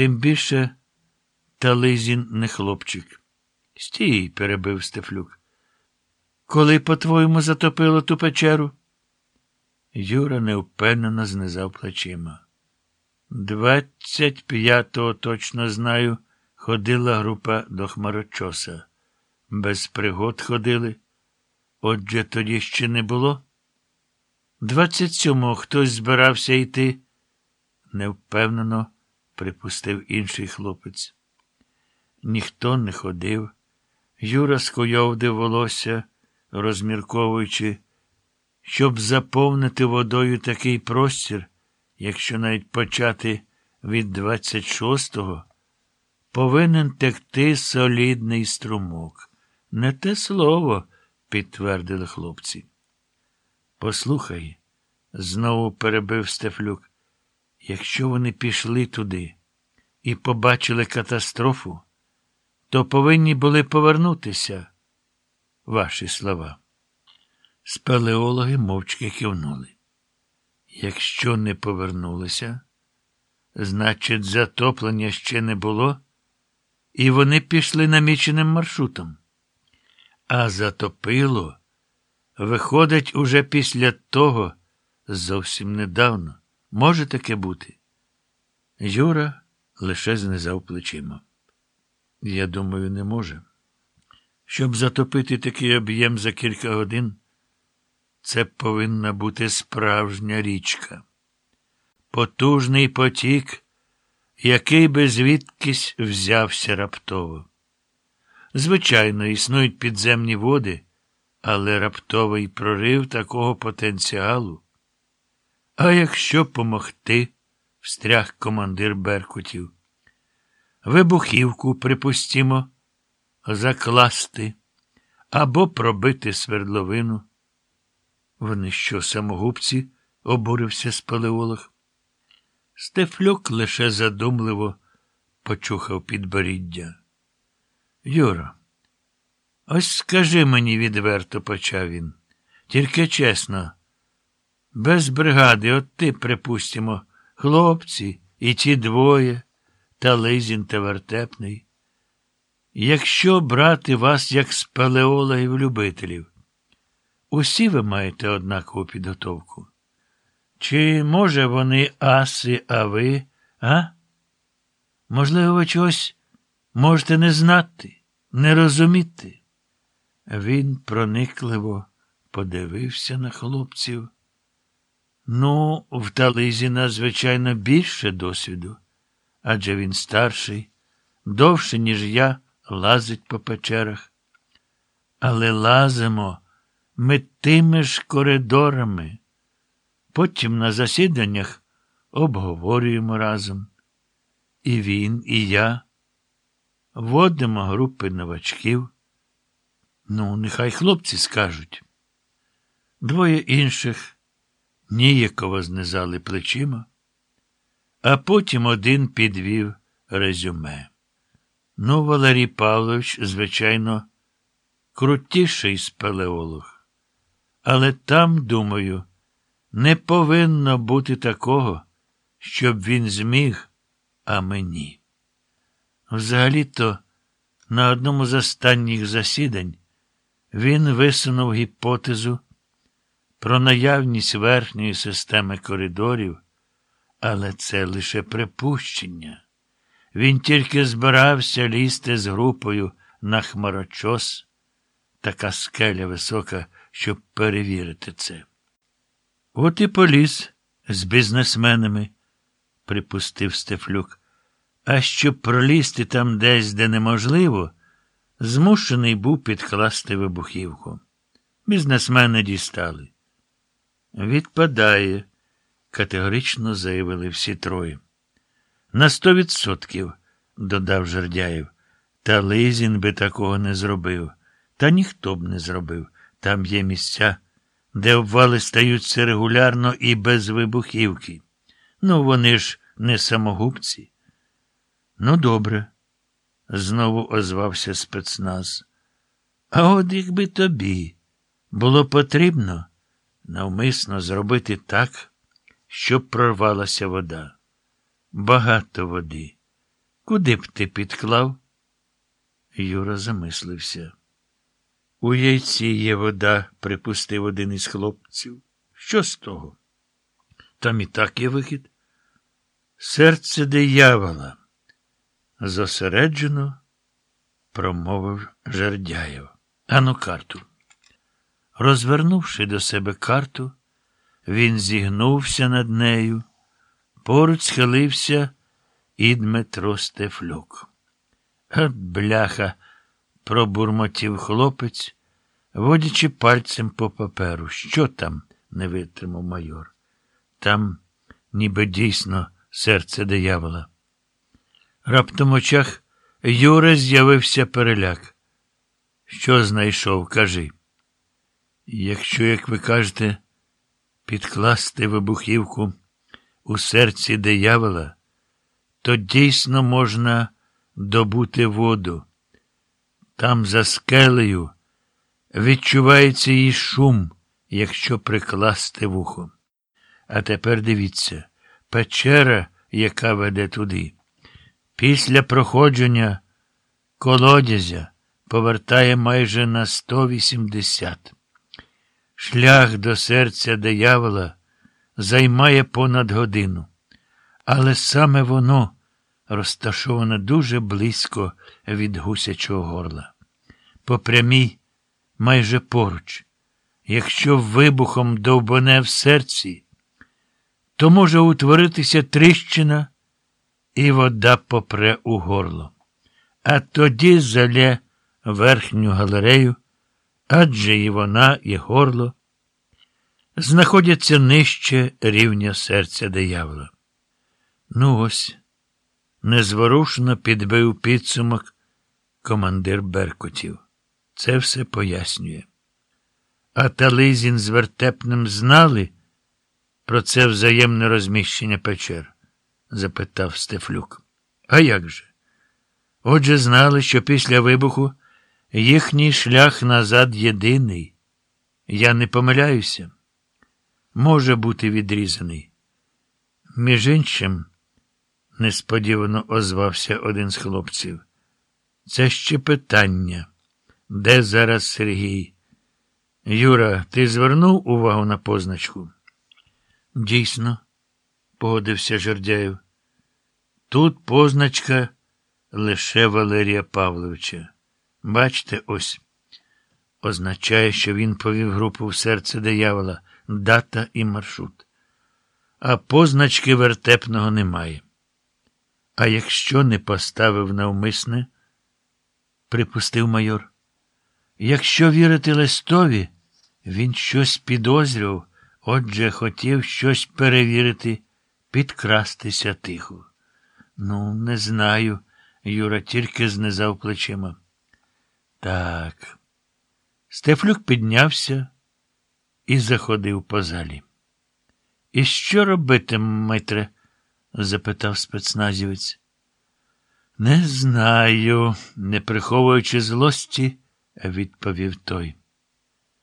Тим більше Тализін не хлопчик. Стій, перебив Стефлюк. Коли, по-твоєму, затопило ту печеру? Юра невпевнено знизав плечима. Двадцять п'ятого точно знаю, ходила група до хмарочоса. Без пригод ходили. Отже, тоді ще не було. Двадцять сьомого хтось збирався йти, невпевнено припустив інший хлопець. Ніхто не ходив. Юра скойовдив волосся, розмірковуючи, щоб заповнити водою такий простір, якщо навіть почати від 26-го, повинен текти солідний струмок. Не те слово, підтвердили хлопці. Послухай, знову перебив Стефлюк, якщо вони пішли туди і побачили катастрофу, то повинні були повернутися. Ваші слова. Спелеологи мовчки кивнули. Якщо не повернулися, значить, затоплення ще не було, і вони пішли наміченим маршрутом. А затопило, виходить, уже після того, зовсім недавно. Може таке бути? Юра лише знизав плечима. Я думаю, не може. Щоб затопити такий об'єм за кілька годин, це повинна бути справжня річка. Потужний потік, який би звідкись взявся раптово. Звичайно, існують підземні води, але раптовий прорив такого потенціалу. А якщо помогти, встряг командир Беркутів. Вибухівку, припустімо, закласти або пробити свердловину. Вони що, самогубці? обурився спелеолог. Стефлюк лише задумливо почухав підборіддя. Юра, ось скажи мені відверто, почав він. Тільки чесно, без бригади, от ти, припустимо, хлопці і ті двоє, та Лизін та вертепний. Якщо брати вас як спелеологів-любителів, усі ви маєте однакову підготовку. Чи, може, вони аси, а ви, а? Можливо, ви чогось можете не знати, не розуміти. Він проникливо подивився на хлопців. Ну, в Тализіна, звичайно, більше досвіду, адже він старший, довше, ніж я, лазить по печерах. Але лазимо ми тими ж коридорами. Потім на засіданнях обговорюємо разом. І він, і я водимо групи новачків. Ну, нехай хлопці скажуть. Двоє інших ніяково знизали плечима, а потім один підвів резюме. Ну, Валерій Павлович, звичайно, крутіший спелеолог. Але там, думаю, не повинно бути такого, щоб він зміг, а мені. Взагалі-то, на одному з останніх засідань він висунув гіпотезу про наявність верхньої системи коридорів, але це лише припущення. Він тільки збирався лізти з групою на хмарочос, така скеля висока, щоб перевірити це. От і поліз з бізнесменами, припустив Стефлюк. А щоб пролізти там десь, де неможливо, змушений був підкласти вибухівку. Бізнесмени дістали. Відпадає, категорично заявили всі троє. На сто відсотків, додав Жердяєв. Та Лизін би такого не зробив. Та ніхто б не зробив. Там є місця, де обвали стаються регулярно і без вибухівки. Ну, вони ж не самогубці. Ну, добре, знову озвався спецназ. А от якби тобі було потрібно навмисно зробити так, щоб прорвалася вода. Багато води, Куди б ти підклав? Юра замислився. У яйці є вода, припустив один із хлопців. Що з того? Там і так є вихід. Серце диявола. Зосереджено промовив Жердяєв. Ану карту. Розвернувши до себе карту, він зігнувся над нею. Поруч схилився і Дмитро Стефлюк. От бляха, пробурмотів хлопець, водячи пальцем по паперу. Що там? не витримав майор. Там, ніби дійсно, серце диявола. Раптом в очах Юра з'явився переляк. Що знайшов, кажи. Якщо, як ви кажете, підкласти вибухівку у серці диявола, то дійсно можна добути воду. Там за скелею відчувається її шум, якщо прикласти вухо. А тепер дивіться, печера, яка веде туди. Після проходження колодязя повертає майже на 180. Шлях до серця диявола займає понад годину, але саме воно розташоване дуже близько від гусячого горла. По прямій, майже поруч. Якщо вибухом довбане в серці, то може утворитися тріщина і вода попре у горло. А тоді залє верхню галерею, адже і вона, і горло знаходяться нижче рівня серця диявола. Ну ось, незворушно підбив підсумок командир Беркутів. Це все пояснює. А Тализін з вертепним знали про це взаємне розміщення печер запитав Стефлюк. А як же? Отже, знали, що після вибуху їхній шлях назад єдиний. Я не помиляюся. Може бути відрізаний. Між іншим, несподівано озвався один з хлопців. Це ще питання. Де зараз Сергій? Юра, ти звернув увагу на позначку? Дійсно погодився Жердяєв. Тут позначка лише Валерія Павловича. Бачите, ось. Означає, що він повів групу в серце диявола, дата і маршрут. А позначки вертепного немає. А якщо не поставив навмисне, припустив майор. Якщо вірити листові, він щось підозрював, отже, хотів щось перевірити підкрастися тихо. Ну, не знаю. Юра тільки знизав плечима. Так. Стефлюк піднявся і заходив по залі. І що робити, митре? запитав спецназівець. Не знаю, не приховуючи злості, відповів той.